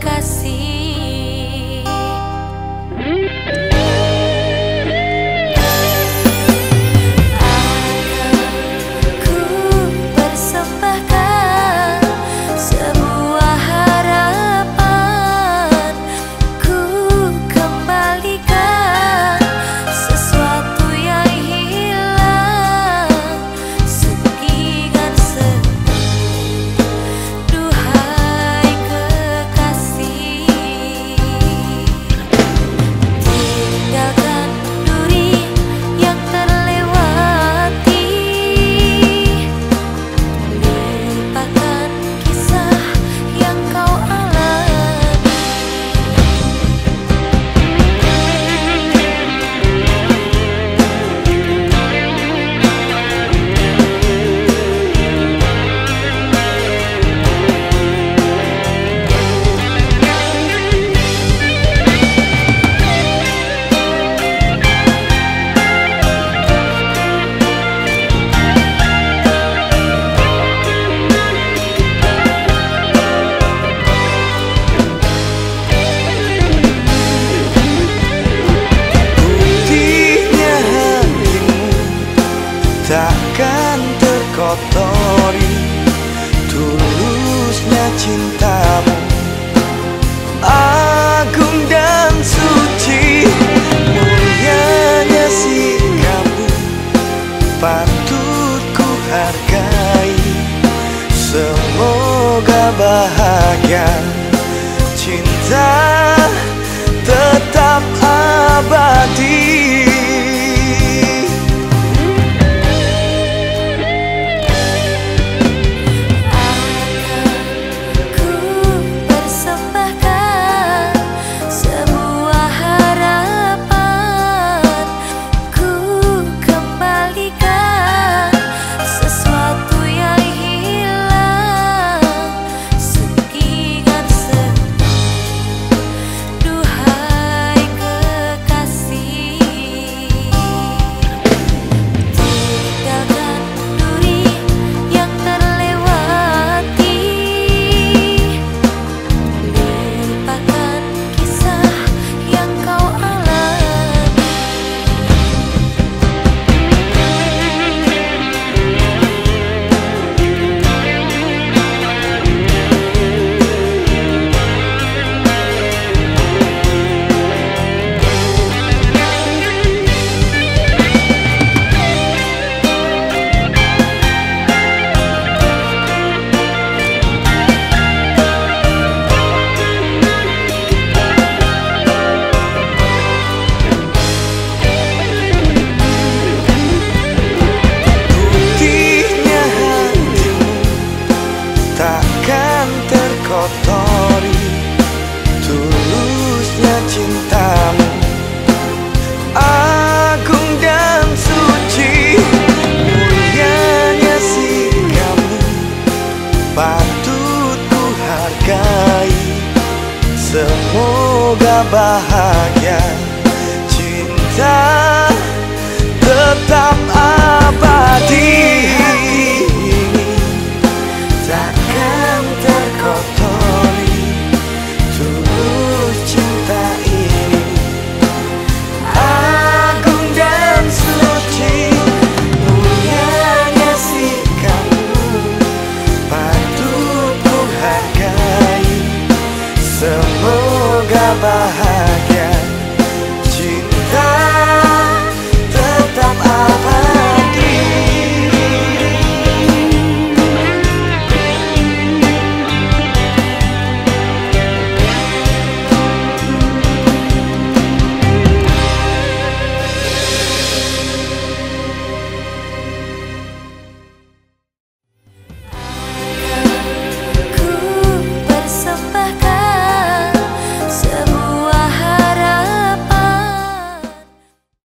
takkan terkotori tulusnya cintamu. Agung dan suci mulianya sikapmu patut ku hargai semoga bahagia kotori Tulusnya cintamu. Agung dan suci Mulianya sikapmu. Patut ku hargai Semoga bahagia. Cinta tetap